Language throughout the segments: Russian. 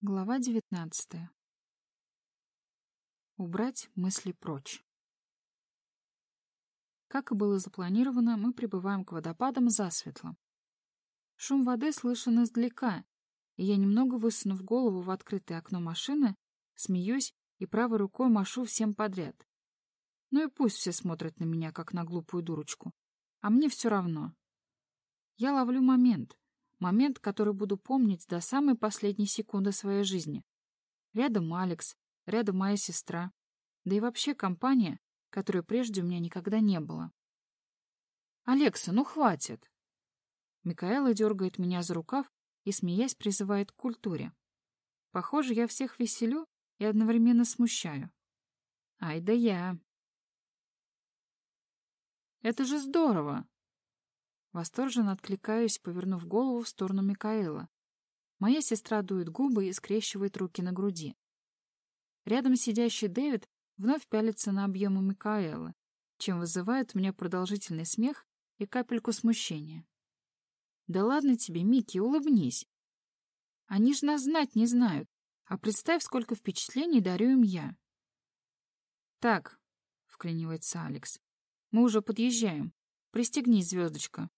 Глава девятнадцатая. Убрать мысли прочь. Как и было запланировано, мы прибываем к водопадам засветло. Шум воды слышен издалека, и я, немного высунув голову в открытое окно машины, смеюсь и правой рукой машу всем подряд. Ну и пусть все смотрят на меня, как на глупую дурочку. А мне все равно. Я ловлю момент — Момент, который буду помнить до самой последней секунды своей жизни. Рядом Алекс, рядом моя сестра, да и вообще компания, которой прежде у меня никогда не было. «Алекса, ну хватит!» Микаэла дергает меня за рукав и, смеясь, призывает к культуре. Похоже, я всех веселю и одновременно смущаю. Ай да я! Это же здорово! Восторженно откликаюсь, повернув голову в сторону Микаэла. Моя сестра дует губы и скрещивает руки на груди. Рядом сидящий Дэвид вновь пялится на объемы Микаэла, чем вызывает у меня продолжительный смех и капельку смущения. «Да ладно тебе, Микки, улыбнись. Они ж нас знать не знают, а представь, сколько впечатлений дарю им я». «Так», — вклинивается Алекс, — «мы уже подъезжаем. Пристегнись, звездочка».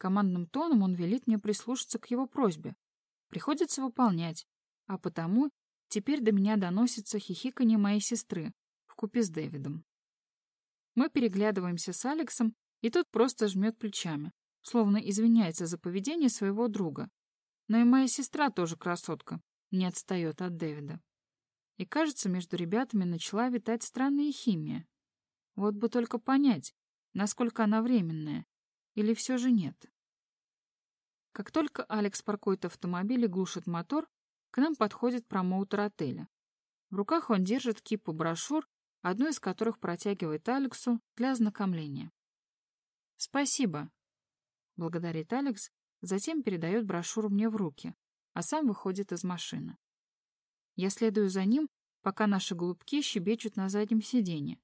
Командным тоном он велит мне прислушаться к его просьбе. Приходится выполнять, а потому теперь до меня доносится хихиканье моей сестры вкупе с Дэвидом. Мы переглядываемся с Алексом, и тот просто жмет плечами, словно извиняется за поведение своего друга. Но и моя сестра тоже красотка, не отстает от Дэвида. И кажется, между ребятами начала витать странная химия. Вот бы только понять, насколько она временная, или все же нет? Как только Алекс паркует автомобиль и глушит мотор, к нам подходит промоутер отеля. В руках он держит кипу брошюр, одну из которых протягивает Алексу для ознакомления. «Спасибо», — благодарит Алекс, затем передает брошюру мне в руки, а сам выходит из машины. Я следую за ним, пока наши голубки щебечут на заднем сиденье.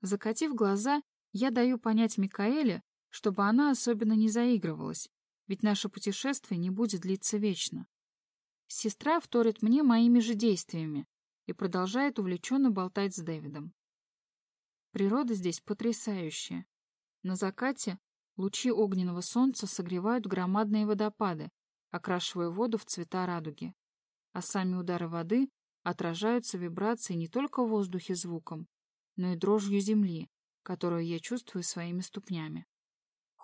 Закатив глаза, я даю понять Микаэле, чтобы она особенно не заигрывалась, ведь наше путешествие не будет длиться вечно. Сестра вторит мне моими же действиями и продолжает увлеченно болтать с Дэвидом. Природа здесь потрясающая. На закате лучи огненного солнца согревают громадные водопады, окрашивая воду в цвета радуги, а сами удары воды отражаются вибрацией не только в воздухе звуком, но и дрожью земли, которую я чувствую своими ступнями.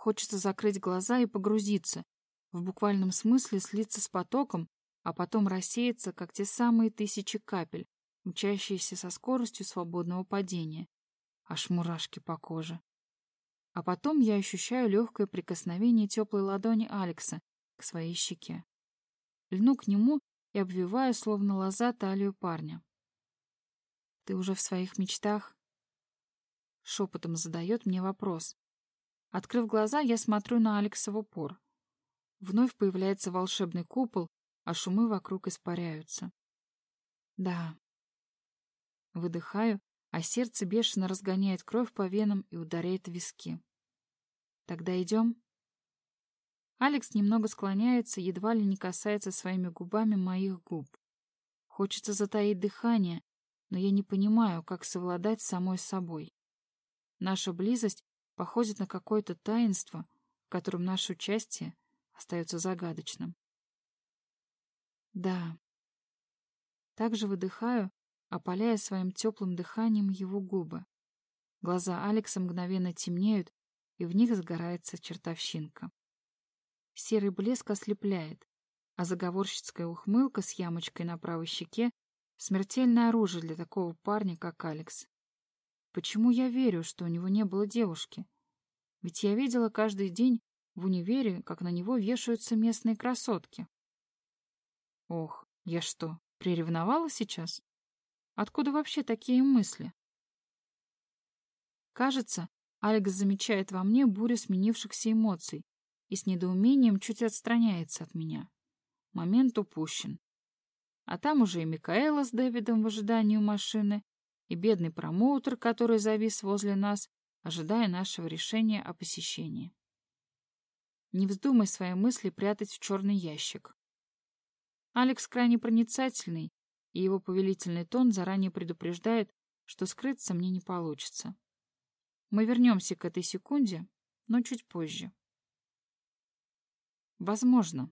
Хочется закрыть глаза и погрузиться, в буквальном смысле слиться с потоком, а потом рассеяться, как те самые тысячи капель, мчащиеся со скоростью свободного падения. Аж мурашки по коже. А потом я ощущаю легкое прикосновение теплой ладони Алекса к своей щеке. Льну к нему и обвиваю, словно лоза, талию парня. «Ты уже в своих мечтах?» Шепотом задает мне вопрос, Открыв глаза, я смотрю на Алекса в упор. Вновь появляется волшебный купол, а шумы вокруг испаряются. Да. Выдыхаю, а сердце бешено разгоняет кровь по венам и ударяет виски. Тогда идем? Алекс немного склоняется, едва ли не касается своими губами моих губ. Хочется затаить дыхание, но я не понимаю, как совладать с самой собой. Наша близость походит на какое-то таинство, в котором наше участие остается загадочным. Да. Также выдыхаю, опаляя своим теплым дыханием его губы. Глаза Алекса мгновенно темнеют, и в них сгорается чертовщинка. Серый блеск ослепляет, а заговорщицкая ухмылка с ямочкой на правой щеке — смертельное оружие для такого парня, как Алекс. Почему я верю, что у него не было девушки? Ведь я видела каждый день в универе, как на него вешаются местные красотки. Ох, я что, приревновала сейчас? Откуда вообще такие мысли? Кажется, Алекс замечает во мне бурю сменившихся эмоций и с недоумением чуть отстраняется от меня. Момент упущен. А там уже и Микаэла с Дэвидом в ожидании у машины, и бедный промоутер, который завис возле нас, ожидая нашего решения о посещении. Не вздумай свои мысли прятать в черный ящик. Алекс крайне проницательный, и его повелительный тон заранее предупреждает, что скрыться мне не получится. Мы вернемся к этой секунде, но чуть позже. Возможно.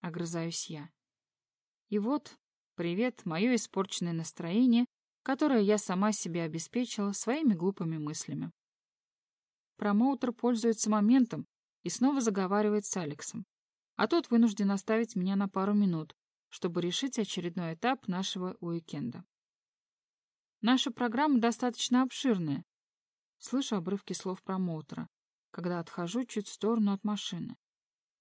Огрызаюсь я. И вот, привет, мое испорченное настроение, которое я сама себе обеспечила своими глупыми мыслями. Промоутер пользуется моментом и снова заговаривает с Алексом а тот вынужден оставить меня на пару минут, чтобы решить очередной этап нашего уикенда. Наша программа достаточно обширная. Слышу обрывки слов промоутера, когда отхожу чуть в сторону от машины.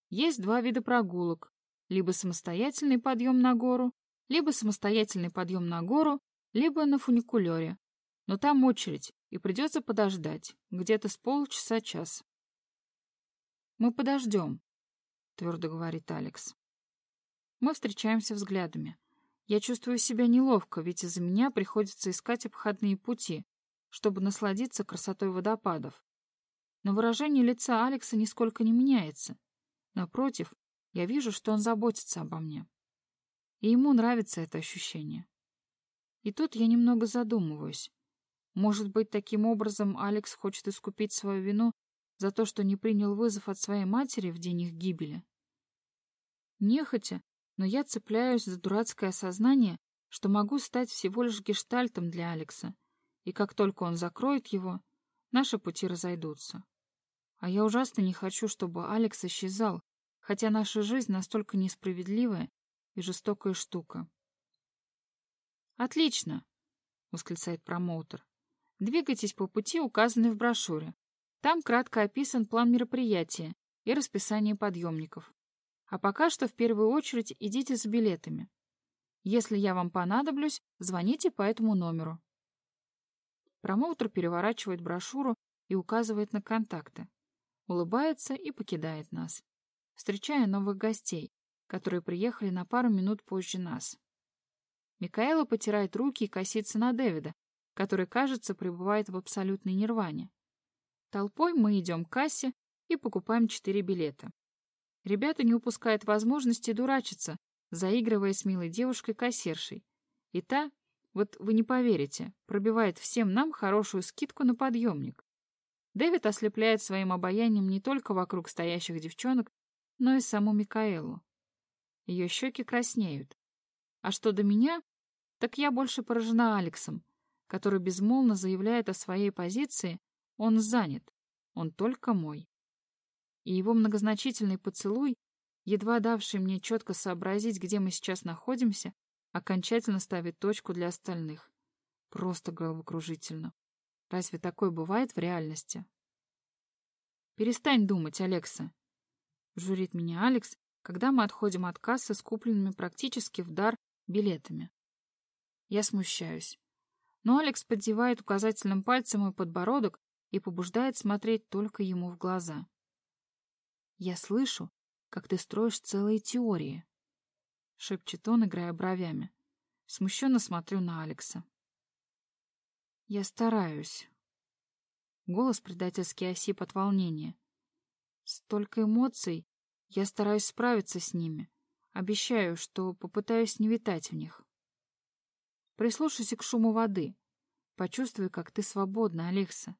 Есть два вида прогулок. Либо самостоятельный подъем на гору, либо самостоятельный подъем на гору, либо на фуникулере. Но там очередь, и придется подождать, где-то с полчаса-час. Мы подождем, твердо говорит Алекс. Мы встречаемся взглядами. Я чувствую себя неловко, ведь из-за меня приходится искать обходные пути, чтобы насладиться красотой водопадов. Но выражение лица Алекса нисколько не меняется. Напротив, я вижу, что он заботится обо мне. И ему нравится это ощущение. И тут я немного задумываюсь. Может быть, таким образом Алекс хочет искупить свою вину за то, что не принял вызов от своей матери в день их гибели? Нехотя, но я цепляюсь за дурацкое осознание, что могу стать всего лишь гештальтом для Алекса, и как только он закроет его, наши пути разойдутся. А я ужасно не хочу, чтобы Алекс исчезал, хотя наша жизнь настолько несправедливая и жестокая штука. «Отлично!» — восклицает промоутер. «Двигайтесь по пути, указанной в брошюре. Там кратко описан план мероприятия и расписание подъемников. А пока что в первую очередь идите с билетами. Если я вам понадоблюсь, звоните по этому номеру. Промоутер переворачивает брошюру и указывает на контакты. Улыбается и покидает нас, встречая новых гостей, которые приехали на пару минут позже нас. Микаэла потирает руки и косится на Дэвида, который, кажется, пребывает в абсолютной нирване. Толпой мы идем к кассе и покупаем четыре билета. Ребята не упускают возможности дурачиться, заигрывая с милой девушкой-кассиршей. И та, вот вы не поверите, пробивает всем нам хорошую скидку на подъемник. Дэвид ослепляет своим обаянием не только вокруг стоящих девчонок, но и саму Микаэлу. Ее щеки краснеют. А что до меня, так я больше поражена Алексом, который безмолвно заявляет о своей позиции, он занят, он только мой и его многозначительный поцелуй, едва давший мне четко сообразить, где мы сейчас находимся, окончательно ставит точку для остальных. Просто головокружительно. Разве такое бывает в реальности? «Перестань думать, Алекса», — журит меня Алекс, когда мы отходим от кассы с купленными практически в дар билетами. Я смущаюсь. Но Алекс поддевает указательным пальцем мой подбородок и побуждает смотреть только ему в глаза. Я слышу, как ты строишь целые теории. Шепчет он, играя бровями. Смущенно смотрю на Алекса. Я стараюсь. Голос предательски осип от волнения. Столько эмоций. Я стараюсь справиться с ними. Обещаю, что попытаюсь не витать в них. Прислушайся к шуму воды. Почувствуй, как ты свободна, Алекса.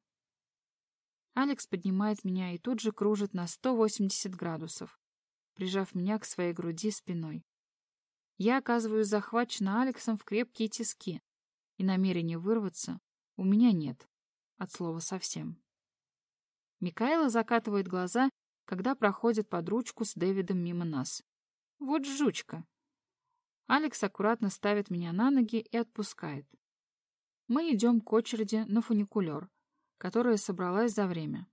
Алекс поднимает меня и тут же кружит на 180 градусов, прижав меня к своей груди спиной. Я оказываюсь захвачена Алексом в крепкие тиски, и намерения вырваться у меня нет, от слова совсем. Микаэла закатывает глаза, когда проходит под ручку с Дэвидом мимо нас. Вот жучка. Алекс аккуратно ставит меня на ноги и отпускает. Мы идем к очереди на фуникулер — которая собралась за время.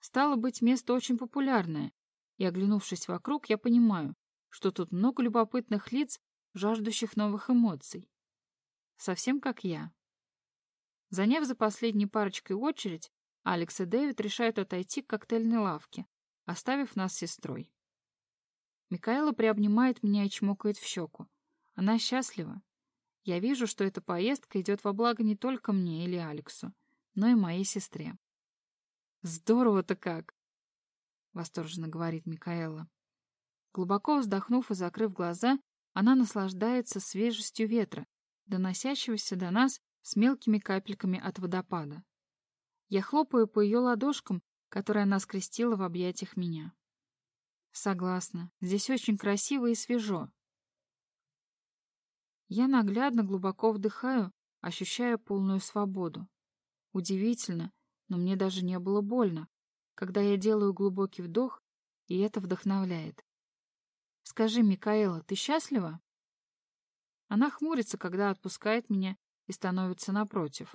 Стало быть, место очень популярное, и, оглянувшись вокруг, я понимаю, что тут много любопытных лиц, жаждущих новых эмоций. Совсем как я. Заняв за последней парочкой очередь, Алекс и Дэвид решают отойти к коктейльной лавке, оставив нас с сестрой. Микаэла приобнимает меня и чмокает в щеку. Она счастлива. Я вижу, что эта поездка идет во благо не только мне или Алексу, но и моей сестре. «Здорово-то как!» — восторженно говорит Микаэла. Глубоко вздохнув и закрыв глаза, она наслаждается свежестью ветра, доносящегося до нас с мелкими капельками от водопада. Я хлопаю по ее ладошкам, которые она скрестила в объятиях меня. Согласна, здесь очень красиво и свежо. Я наглядно глубоко вдыхаю, ощущая полную свободу. Удивительно, но мне даже не было больно, когда я делаю глубокий вдох, и это вдохновляет. «Скажи, Микаэла, ты счастлива?» Она хмурится, когда отпускает меня и становится напротив.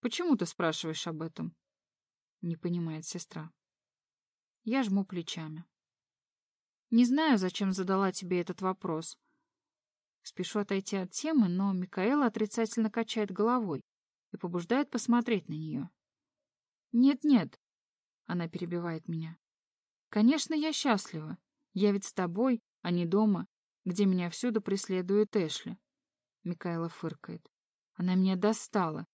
«Почему ты спрашиваешь об этом?» Не понимает сестра. Я жму плечами. «Не знаю, зачем задала тебе этот вопрос». Спешу отойти от темы, но Микаэла отрицательно качает головой и побуждает посмотреть на нее. «Нет-нет», — она перебивает меня. «Конечно, я счастлива. Я ведь с тобой, а не дома, где меня всюду преследует Эшли». Микаэла фыркает. «Она меня достала.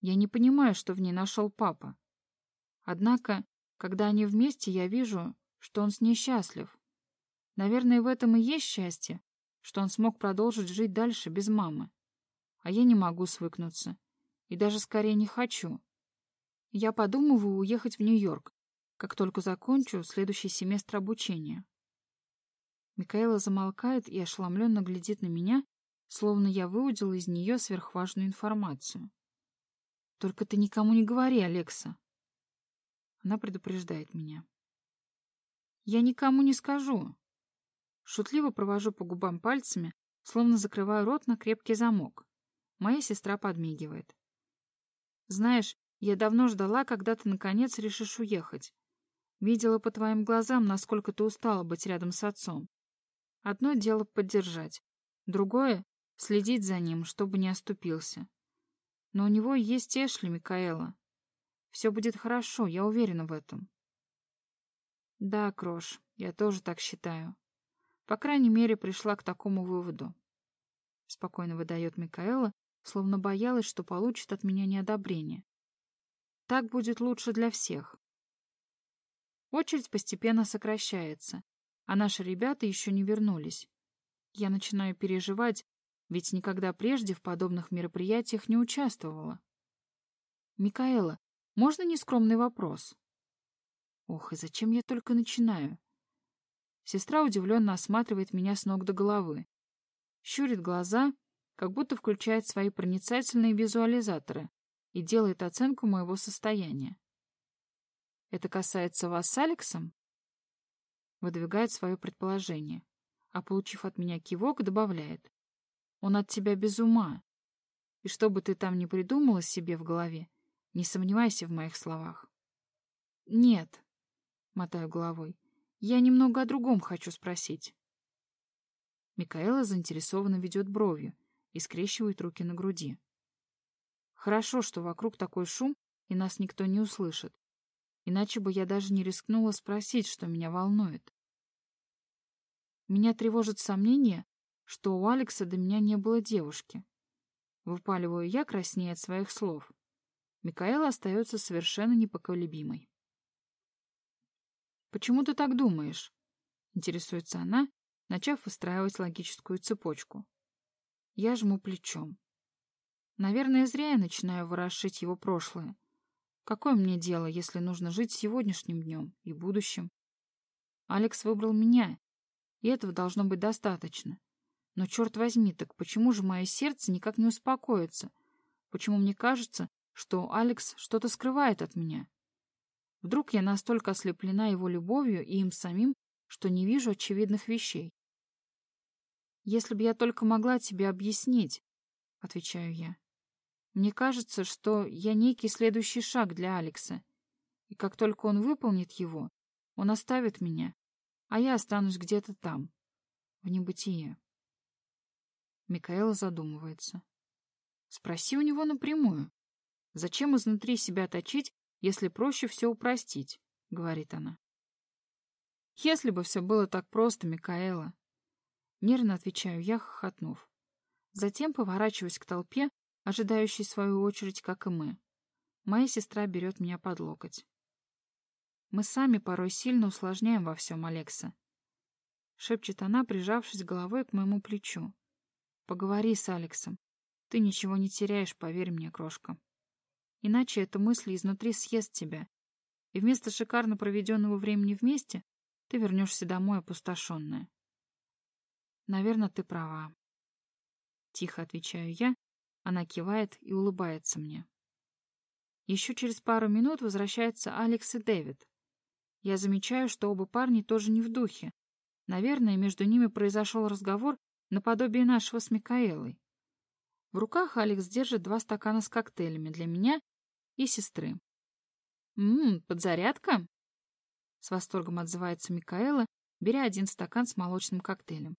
Я не понимаю, что в ней нашел папа. Однако, когда они вместе, я вижу, что он с ней счастлив. Наверное, в этом и есть счастье, что он смог продолжить жить дальше без мамы. А я не могу свыкнуться. И даже скорее не хочу. Я подумываю уехать в Нью-Йорк, как только закончу следующий семестр обучения. Микаэла замолкает и ошеломленно глядит на меня, словно я выудила из нее сверхважную информацию. «Только ты никому не говори, Алекса!» Она предупреждает меня. «Я никому не скажу!» Шутливо провожу по губам пальцами, словно закрываю рот на крепкий замок. Моя сестра подмигивает. «Знаешь, я давно ждала, когда ты, наконец, решишь уехать. Видела по твоим глазам, насколько ты устала быть рядом с отцом. Одно дело поддержать, другое — следить за ним, чтобы не оступился. Но у него есть Эшли, Микаэла. Все будет хорошо, я уверена в этом. Да, Крош, я тоже так считаю. По крайней мере, пришла к такому выводу. Спокойно выдает Микаэла, словно боялась, что получит от меня неодобрение. Так будет лучше для всех. Очередь постепенно сокращается, а наши ребята еще не вернулись. Я начинаю переживать, ведь никогда прежде в подобных мероприятиях не участвовала. «Микаэла, можно нескромный вопрос?» «Ох, и зачем я только начинаю?» Сестра удивленно осматривает меня с ног до головы. Щурит глаза, как будто включает свои проницательные визуализаторы, и делает оценку моего состояния. Это касается вас с Алексом? Выдвигает свое предположение, а, получив от меня кивок, добавляет. Он от тебя без ума. И что бы ты там ни придумала себе в голове, не сомневайся в моих словах. Нет, мотаю головой, я немного о другом хочу спросить. Микаэла заинтересованно ведет бровью и скрещивает руки на груди. Хорошо, что вокруг такой шум, и нас никто не услышит. Иначе бы я даже не рискнула спросить, что меня волнует. Меня тревожит сомнение, что у Алекса до меня не было девушки. Выпаливаю я краснее от своих слов. Микаэла остается совершенно непоколебимой. «Почему ты так думаешь?» — интересуется она, начав выстраивать логическую цепочку. Я жму плечом. Наверное, зря я начинаю ворошить его прошлое. Какое мне дело, если нужно жить сегодняшним днем и будущим? Алекс выбрал меня, и этого должно быть достаточно. Но, черт возьми, так почему же мое сердце никак не успокоится? Почему мне кажется, что Алекс что-то скрывает от меня? Вдруг я настолько ослеплена его любовью и им самим, что не вижу очевидных вещей? «Если бы я только могла тебе объяснить», — отвечаю я. Мне кажется, что я некий следующий шаг для Алекса. И как только он выполнит его, он оставит меня, а я останусь где-то там, в небытие. Микаэла задумывается. Спроси у него напрямую. Зачем изнутри себя точить, если проще все упростить, говорит она. Если бы все было так просто, Микаэла. Нервно отвечаю я, хохотнув. Затем поворачиваюсь к толпе, ожидающий свою очередь, как и мы. Моя сестра берет меня под локоть. Мы сами порой сильно усложняем во всем Алекса. шепчет она, прижавшись головой к моему плечу. Поговори с Алексом. Ты ничего не теряешь, поверь мне, крошка. Иначе эта мысль изнутри съест тебя. И вместо шикарно проведенного времени вместе ты вернешься домой опустошенная. Наверное, ты права. Тихо отвечаю я, она кивает и улыбается мне. Еще через пару минут возвращаются Алекс и Дэвид. Я замечаю, что оба парни тоже не в духе. Наверное, между ними произошел разговор наподобие нашего с Микаэлой. В руках Алекс держит два стакана с коктейлями для меня и сестры. «Ммм, подзарядка?» С восторгом отзывается Микаэла, беря один стакан с молочным коктейлем.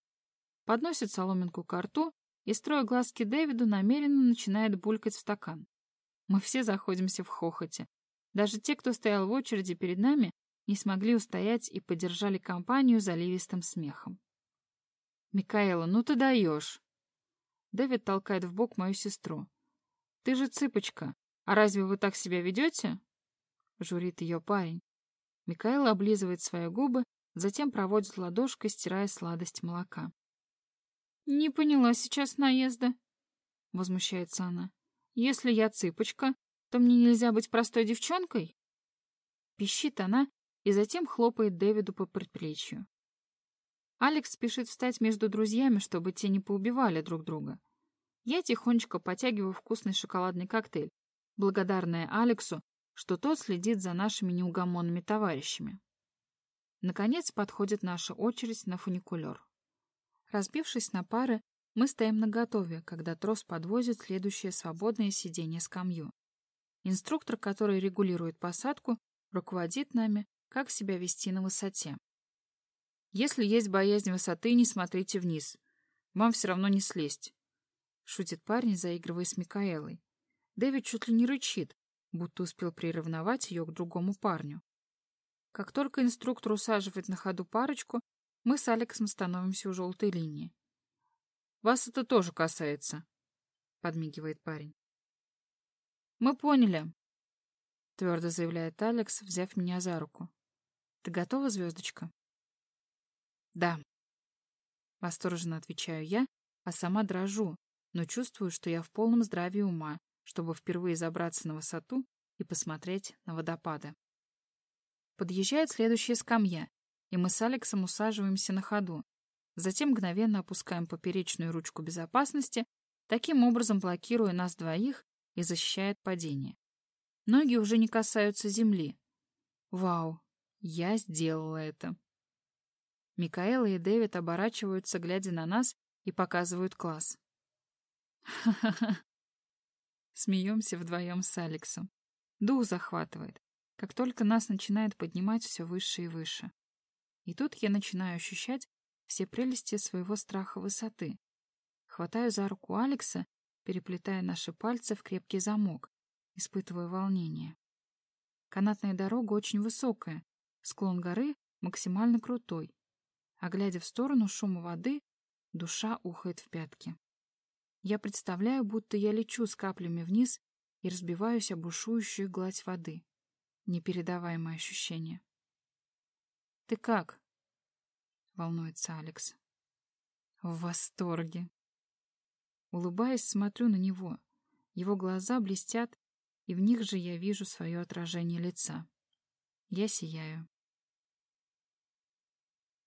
Подносит соломинку к рту и, строя глазки Дэвиду, намеренно начинает булькать в стакан. Мы все заходимся в хохоте. Даже те, кто стоял в очереди перед нами, не смогли устоять и поддержали компанию заливистым смехом. «Микаэла, ну ты даешь!» Дэвид толкает в бок мою сестру. «Ты же цыпочка, а разве вы так себя ведете?» Журит ее парень. Микаэла облизывает свои губы, затем проводит ладошкой, стирая сладость молока. «Не поняла сейчас наезда», — возмущается она. «Если я цыпочка, то мне нельзя быть простой девчонкой?» Пищит она и затем хлопает Дэвиду по предплечью. Алекс спешит встать между друзьями, чтобы те не поубивали друг друга. Я тихонечко потягиваю вкусный шоколадный коктейль, благодарная Алексу что тот следит за нашими неугомонными товарищами. Наконец подходит наша очередь на фуникулер. Разбившись на пары, мы стоим наготове, когда трос подвозит следующее свободное сиденье скамью. Инструктор, который регулирует посадку, руководит нами, как себя вести на высоте. Если есть боязнь высоты, не смотрите вниз. Вам все равно не слезть. Шутит парень, заигрывая с Микаэлой. Дэвид чуть ли не рычит, будто успел приревновать ее к другому парню. Как только инструктор усаживает на ходу парочку, мы с Алексом становимся у желтой линии. «Вас это тоже касается», — подмигивает парень. «Мы поняли», — твердо заявляет Алекс, взяв меня за руку. «Ты готова, звездочка?» «Да», — восторженно отвечаю я, а сама дрожу, но чувствую, что я в полном здравии ума чтобы впервые забраться на высоту и посмотреть на водопады. Подъезжает следующая скамья, и мы с Алексом усаживаемся на ходу. Затем мгновенно опускаем поперечную ручку безопасности, таким образом блокируя нас двоих и защищая от падения. Ноги уже не касаются земли. Вау, я сделала это. Микаэла и Дэвид оборачиваются, глядя на нас, и показывают класс. Ха-ха-ха, Смеемся вдвоем с Алексом. Дух захватывает, как только нас начинает поднимать все выше и выше. И тут я начинаю ощущать все прелести своего страха высоты. Хватаю за руку Алекса, переплетая наши пальцы в крепкий замок, испытывая волнение. Канатная дорога очень высокая, склон горы максимально крутой, а глядя в сторону шума воды, душа ухает в пятки. Я представляю, будто я лечу с каплями вниз и разбиваюсь об бушующую гладь воды. Непередаваемое ощущение. «Ты как?» — волнуется Алекс. «В восторге!» Улыбаясь, смотрю на него. Его глаза блестят, и в них же я вижу свое отражение лица. Я сияю.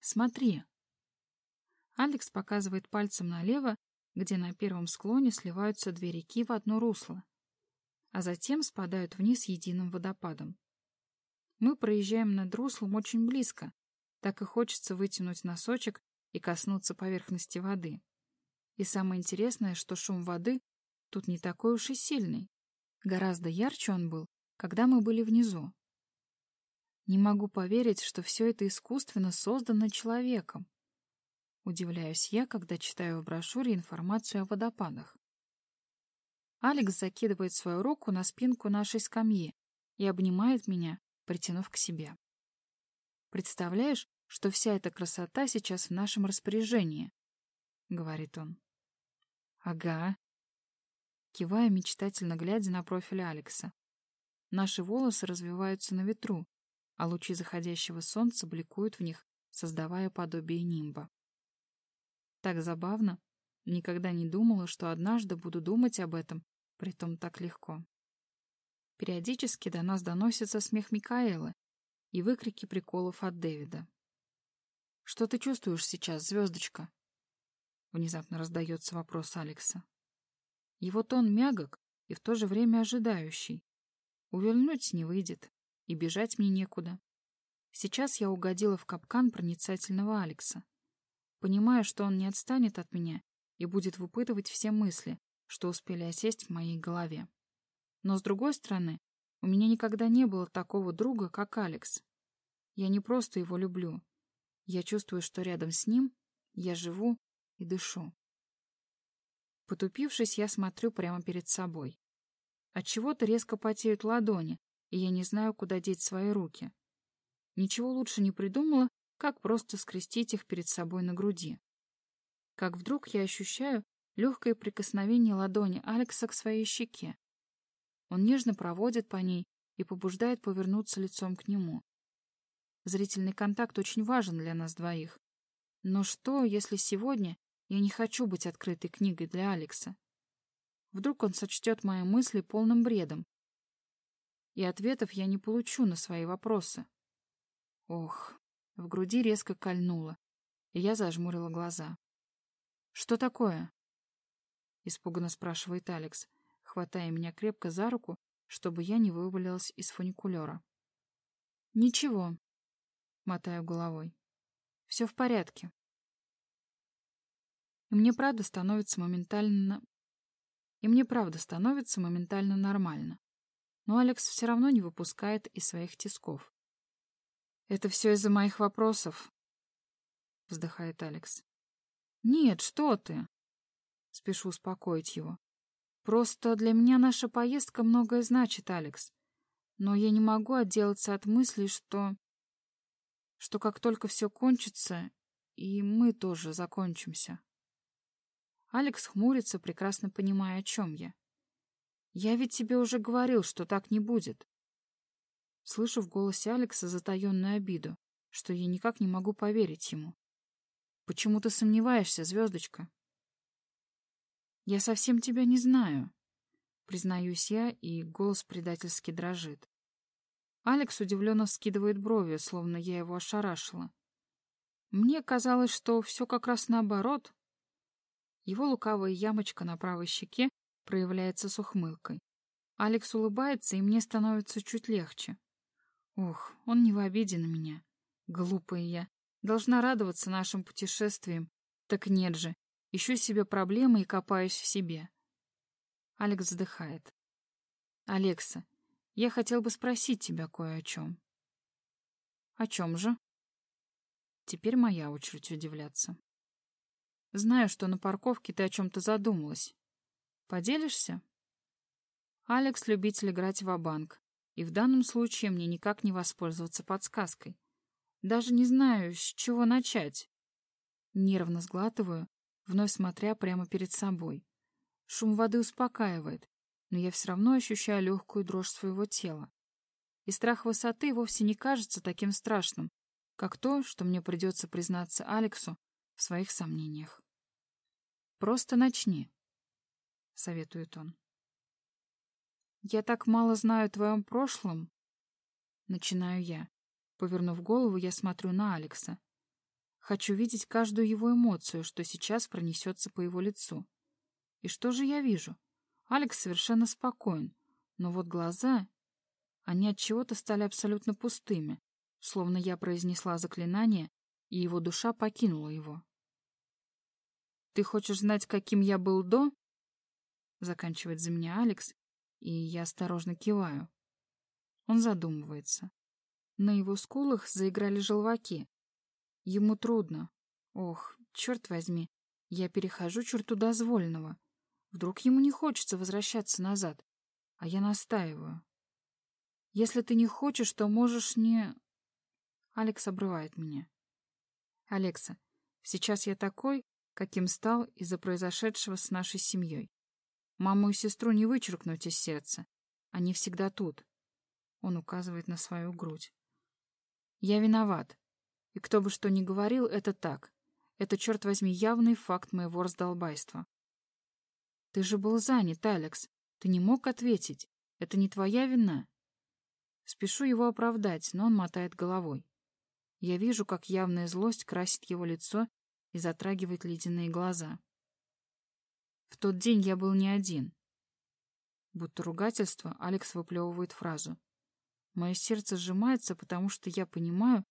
«Смотри!» Алекс показывает пальцем налево, где на первом склоне сливаются две реки в одно русло, а затем спадают вниз единым водопадом. Мы проезжаем над руслом очень близко, так и хочется вытянуть носочек и коснуться поверхности воды. И самое интересное, что шум воды тут не такой уж и сильный. Гораздо ярче он был, когда мы были внизу. Не могу поверить, что все это искусственно создано человеком. Удивляюсь я, когда читаю в брошюре информацию о водопадах. Алекс закидывает свою руку на спинку нашей скамьи и обнимает меня, притянув к себе. «Представляешь, что вся эта красота сейчас в нашем распоряжении?» — говорит он. «Ага». Кивая, мечтательно глядя на профиль Алекса. Наши волосы развиваются на ветру, а лучи заходящего солнца бликуют в них создавая подобие нимба. Так забавно. Никогда не думала, что однажды буду думать об этом, притом так легко. Периодически до нас доносится смех Микаэлы и выкрики приколов от Дэвида. «Что ты чувствуешь сейчас, звездочка?» Внезапно раздается вопрос Алекса. Его тон мягок и в то же время ожидающий. Увильнуть не выйдет, и бежать мне некуда. Сейчас я угодила в капкан проницательного Алекса. Понимая, что он не отстанет от меня и будет выпытывать все мысли, что успели осесть в моей голове. Но, с другой стороны, у меня никогда не было такого друга, как Алекс. Я не просто его люблю. Я чувствую, что рядом с ним я живу и дышу. Потупившись, я смотрю прямо перед собой. От чего то резко потеют ладони, и я не знаю, куда деть свои руки. Ничего лучше не придумала, как просто скрестить их перед собой на груди. Как вдруг я ощущаю легкое прикосновение ладони Алекса к своей щеке. Он нежно проводит по ней и побуждает повернуться лицом к нему. Зрительный контакт очень важен для нас двоих. Но что, если сегодня я не хочу быть открытой книгой для Алекса? Вдруг он сочтет мои мысли полным бредом, и ответов я не получу на свои вопросы. Ох, в груди резко кольнуло, и я зажмурила глаза. «Что такое?» — испуганно спрашивает Алекс, хватая меня крепко за руку, чтобы я не вывалилась из фуникулера. «Ничего», — мотаю головой. «Все в порядке». И мне правда становится моментально... И мне правда становится моментально нормально но Алекс все равно не выпускает из своих тисков. «Это все из-за моих вопросов», — вздыхает Алекс. «Нет, что ты!» — спешу успокоить его. «Просто для меня наша поездка многое значит, Алекс. Но я не могу отделаться от мысли, что... что как только все кончится, и мы тоже закончимся». Алекс хмурится, прекрасно понимая, о чем я. Я ведь тебе уже говорил, что так не будет. Слышу в голосе Алекса затаенную обиду, что я никак не могу поверить ему. Почему ты сомневаешься, звездочка? Я совсем тебя не знаю, признаюсь я, и голос предательски дрожит. Алекс удивленно скидывает брови, словно я его ошарашила. Мне казалось, что все как раз наоборот. Его лукавая ямочка на правой щеке проявляется с ухмылкой. Алекс улыбается, и мне становится чуть легче. Ох, он не в обиде на меня. Глупая я. Должна радоваться нашим путешествиям. Так нет же. Ищу себе проблемы и копаюсь в себе. Алекс вздыхает. Алекса, я хотел бы спросить тебя кое о чем. О чем же? Теперь моя очередь удивляться. Знаю, что на парковке ты о чем-то задумалась. Поделишься? Алекс — любитель играть в банк и в данном случае мне никак не воспользоваться подсказкой. Даже не знаю, с чего начать. Нервно сглатываю, вновь смотря прямо перед собой. Шум воды успокаивает, но я все равно ощущаю легкую дрожь своего тела. И страх высоты вовсе не кажется таким страшным, как то, что мне придется признаться Алексу в своих сомнениях. Просто начни советует он. «Я так мало знаю о твоем прошлом», — начинаю я. Повернув голову, я смотрю на Алекса. Хочу видеть каждую его эмоцию, что сейчас пронесется по его лицу. И что же я вижу? Алекс совершенно спокоен, но вот глаза... Они от чего-то стали абсолютно пустыми, словно я произнесла заклинание, и его душа покинула его. «Ты хочешь знать, каким я был до?» Заканчивает за меня Алекс, и я осторожно киваю. Он задумывается. На его скулах заиграли желваки. Ему трудно. Ох, черт возьми, я перехожу черту дозволенного. Вдруг ему не хочется возвращаться назад, а я настаиваю. Если ты не хочешь, то можешь не... Алекс обрывает меня. Алекса, сейчас я такой, каким стал из-за произошедшего с нашей семьей. Маму и сестру не вычеркнуть из сердца. Они всегда тут. Он указывает на свою грудь. Я виноват. И кто бы что ни говорил, это так. Это, черт возьми, явный факт моего раздолбайства. Ты же был занят, Алекс. Ты не мог ответить. Это не твоя вина. Спешу его оправдать, но он мотает головой. Я вижу, как явная злость красит его лицо и затрагивает ледяные глаза. В тот день я был не один. Будто ругательство, Алекс выплевывает фразу. Мое сердце сжимается, потому что я понимаю,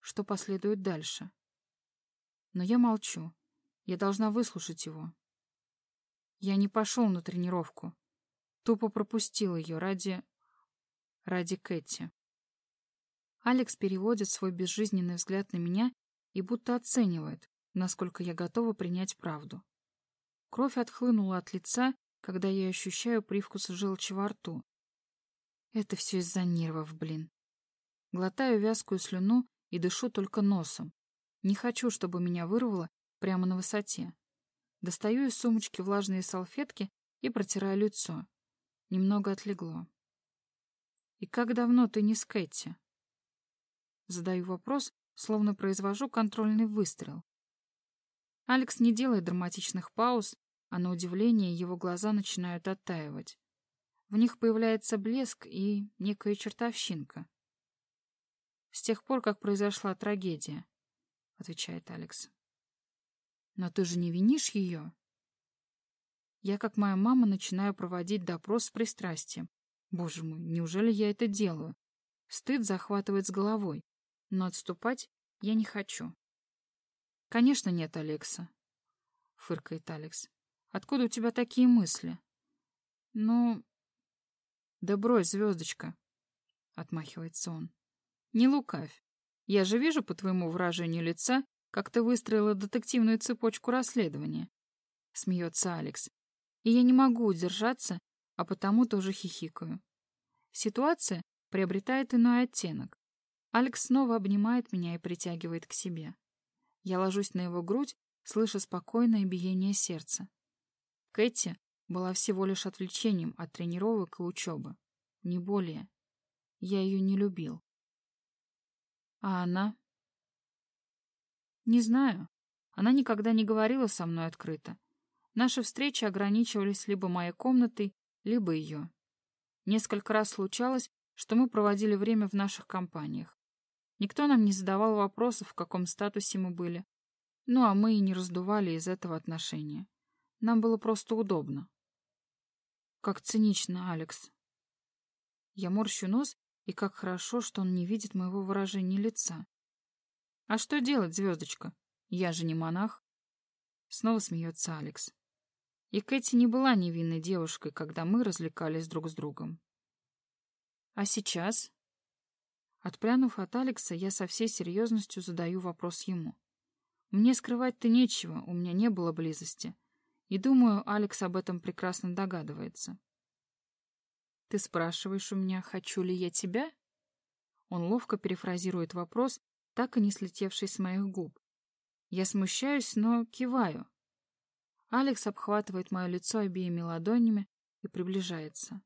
что последует дальше. Но я молчу. Я должна выслушать его. Я не пошел на тренировку. Тупо пропустил ее ради... ради Кэти. Алекс переводит свой безжизненный взгляд на меня и будто оценивает, насколько я готова принять правду. Кровь отхлынула от лица, когда я ощущаю привкус желчи во рту. Это все из-за нервов, блин. Глотаю вязкую слюну и дышу только носом. Не хочу, чтобы меня вырвало прямо на высоте. Достаю из сумочки влажные салфетки и протираю лицо. Немного отлегло. «И как давно ты не с Кэти?» Задаю вопрос, словно произвожу контрольный выстрел. Алекс не делает драматичных пауз, а на удивление его глаза начинают оттаивать. В них появляется блеск и некая чертовщинка. «С тех пор, как произошла трагедия», — отвечает Алекс. «Но ты же не винишь ее?» Я, как моя мама, начинаю проводить допрос с пристрастием. Боже мой, неужели я это делаю? Стыд захватывает с головой, но отступать я не хочу. «Конечно нет, Алекса», — фыркает Алекс. Откуда у тебя такие мысли? Ну... Да брось, звездочка, отмахивается он. Не лукавь. Я же вижу по твоему выражению лица, как ты выстроила детективную цепочку расследования. Смеется Алекс. И я не могу удержаться, а потому тоже хихикаю. Ситуация приобретает иной оттенок. Алекс снова обнимает меня и притягивает к себе. Я ложусь на его грудь, слыша спокойное биение сердца. Кэти была всего лишь отвлечением от тренировок и учебы. Не более. Я ее не любил. А она? Не знаю. Она никогда не говорила со мной открыто. Наши встречи ограничивались либо моей комнатой, либо ее. Несколько раз случалось, что мы проводили время в наших компаниях. Никто нам не задавал вопросов, в каком статусе мы были. Ну, а мы и не раздували из этого отношения. Нам было просто удобно. Как цинично, Алекс. Я морщу нос, и как хорошо, что он не видит моего выражения лица. А что делать, звездочка? Я же не монах. Снова смеется Алекс. И Кэти не была невинной девушкой, когда мы развлекались друг с другом. А сейчас? Отпрянув от Алекса, я со всей серьезностью задаю вопрос ему. Мне скрывать-то нечего, у меня не было близости. И думаю, Алекс об этом прекрасно догадывается. «Ты спрашиваешь у меня, хочу ли я тебя?» Он ловко перефразирует вопрос, так и не слетевший с моих губ. Я смущаюсь, но киваю. Алекс обхватывает мое лицо обеими ладонями и приближается.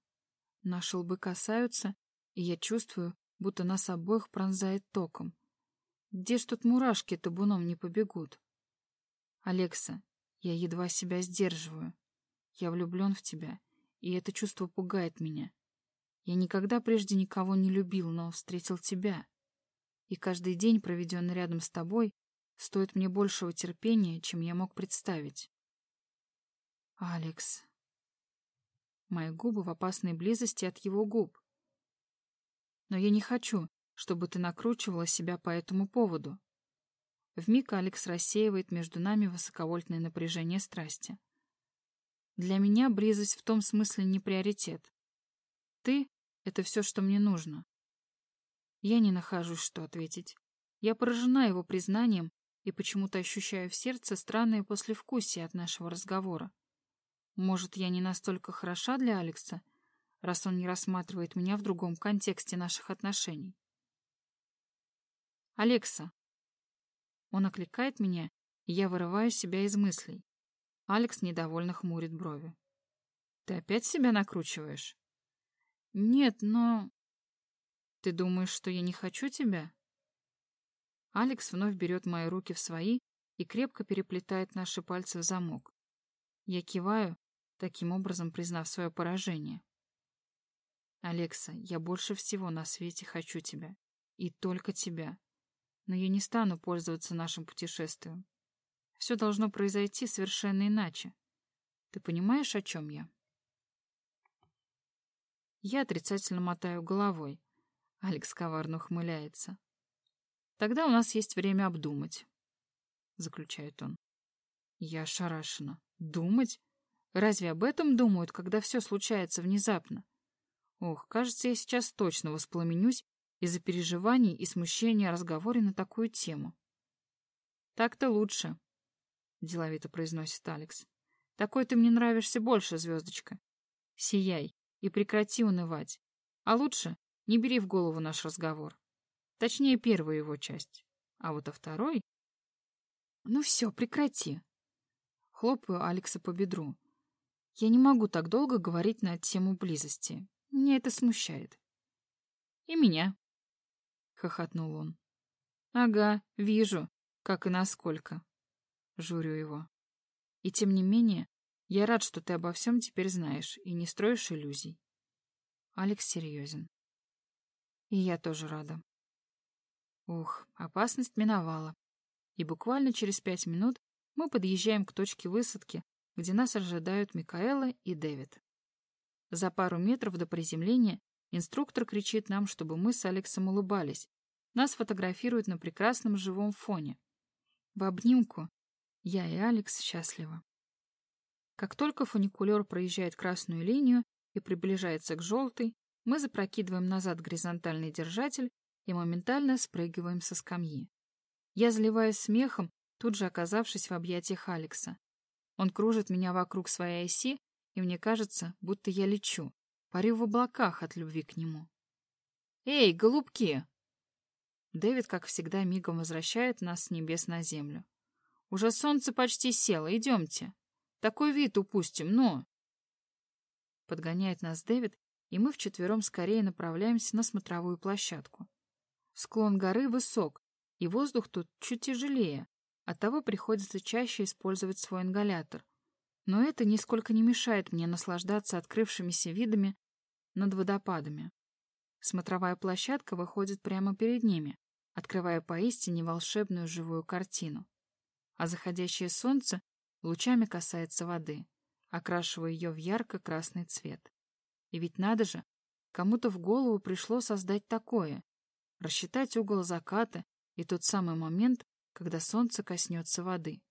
Наши лбы касаются, и я чувствую, будто нас обоих пронзает током. Где ж тут мурашки табуном не побегут? Алекса, я едва себя сдерживаю. Я влюблен в тебя, и это чувство пугает меня. Я никогда прежде никого не любил, но встретил тебя. И каждый день, проведенный рядом с тобой, стоит мне большего терпения, чем я мог представить. Алекс. Мои губы в опасной близости от его губ. Но я не хочу, чтобы ты накручивала себя по этому поводу. Вмиг Алекс рассеивает между нами высоковольтное напряжение страсти. Для меня близость в том смысле не приоритет. Ты — это все, что мне нужно. Я не нахожусь, что ответить. Я поражена его признанием и почему-то ощущаю в сердце странное послевкусие от нашего разговора. Может, я не настолько хороша для Алекса, раз он не рассматривает меня в другом контексте наших отношений. «Алекса, он окликает меня, и я вырываю себя из мыслей. Алекс недовольно хмурит брови. «Ты опять себя накручиваешь?» «Нет, но...» «Ты думаешь, что я не хочу тебя?» Алекс вновь берет мои руки в свои и крепко переплетает наши пальцы в замок. Я киваю, таким образом признав свое поражение. «Алекса, я больше всего на свете хочу тебя. И только тебя. Но я не стану пользоваться нашим путешествием. Все должно произойти совершенно иначе. Ты понимаешь, о чем я?» Я отрицательно мотаю головой. Алекс коварно ухмыляется. «Тогда у нас есть время обдумать», — заключает он. Я ошарашена. «Думать? Разве об этом думают, когда все случается внезапно? Ох, кажется, я сейчас точно воспламенюсь из-за переживаний и смущения о разговоре на такую тему. «Так-то лучше», — деловито произносит Алекс. «Такой ты мне нравишься больше, звездочка. Сияй и прекрати унывать. А лучше не бери в голову наш разговор. Точнее, первую его часть. А вот о второй... Ну все, прекрати. Хлопаю Алекса по бедру. Я не могу так долго говорить на тему близости. Мне это смущает. И меня. Хохотнул он. Ага, вижу, как и насколько. Журю его. И тем не менее, я рад, что ты обо всем теперь знаешь и не строишь иллюзий. Алекс серьезен. И я тоже рада. Ух, опасность миновала. И буквально через пять минут мы подъезжаем к точке высадки, где нас ожидают Микаэла и Дэвид. За пару метров до приземления инструктор кричит нам, чтобы мы с Алексом улыбались. Нас фотографируют на прекрасном живом фоне. В обнимку я и Алекс счастливы. Как только фуникулер проезжает красную линию и приближается к желтой, мы запрокидываем назад горизонтальный держатель и моментально спрыгиваем со скамьи. Я заливаюсь смехом, тут же оказавшись в объятиях Алекса. Он кружит меня вокруг своей оси, и мне кажется, будто я лечу, парю в облаках от любви к нему. «Эй, голубки!» Дэвид, как всегда, мигом возвращает нас с небес на землю. «Уже солнце почти село, идемте!» Такой вид упустим, но...» Подгоняет нас Дэвид, и мы вчетвером скорее направляемся на смотровую площадку. Склон горы высок, и воздух тут чуть тяжелее, оттого приходится чаще использовать свой ингалятор. Но это нисколько не мешает мне наслаждаться открывшимися видами над водопадами. Смотровая площадка выходит прямо перед ними, открывая поистине волшебную живую картину. А заходящее солнце лучами касается воды, окрашивая ее в ярко-красный цвет. И ведь надо же, кому-то в голову пришло создать такое, рассчитать угол заката и тот самый момент, когда солнце коснется воды.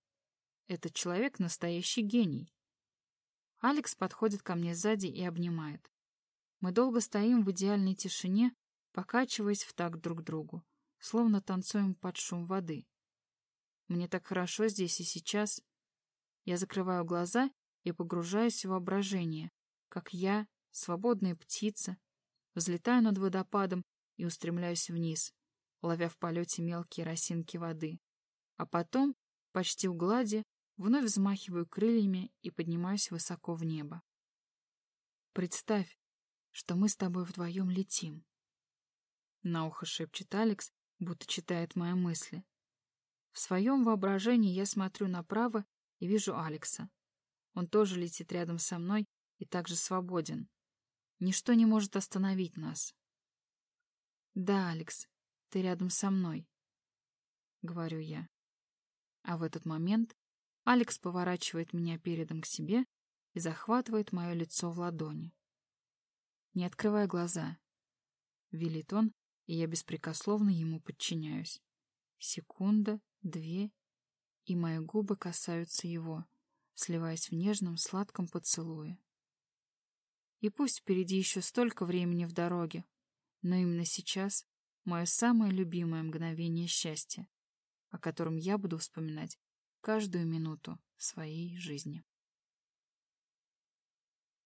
Этот человек — настоящий гений. Алекс подходит ко мне сзади и обнимает. Мы долго стоим в идеальной тишине, покачиваясь в такт друг другу, словно танцуем под шум воды. Мне так хорошо здесь и сейчас, я закрываю глаза и погружаюсь в воображение, как я, свободная птица, взлетаю над водопадом и устремляюсь вниз, ловя в полете мелкие росинки воды. А потом, почти у глади, вновь взмахиваю крыльями и поднимаюсь высоко в небо. Представь, что мы с тобой вдвоем летим. На ухо шепчет Алекс, будто читает мои мысли. В своем воображении я смотрю направо и вижу Алекса. Он тоже летит рядом со мной и также свободен. Ничто не может остановить нас. «Да, Алекс, ты рядом со мной», — говорю я. А в этот момент Алекс поворачивает меня передом к себе и захватывает мое лицо в ладони. «Не открывай глаза», — велит он, и я беспрекословно ему подчиняюсь. Секунда, две, и мои губы касаются его, сливаясь в нежном сладком поцелуе. И пусть впереди еще столько времени в дороге, но именно сейчас мое самое любимое мгновение счастья, о котором я буду вспоминать каждую минуту своей жизни.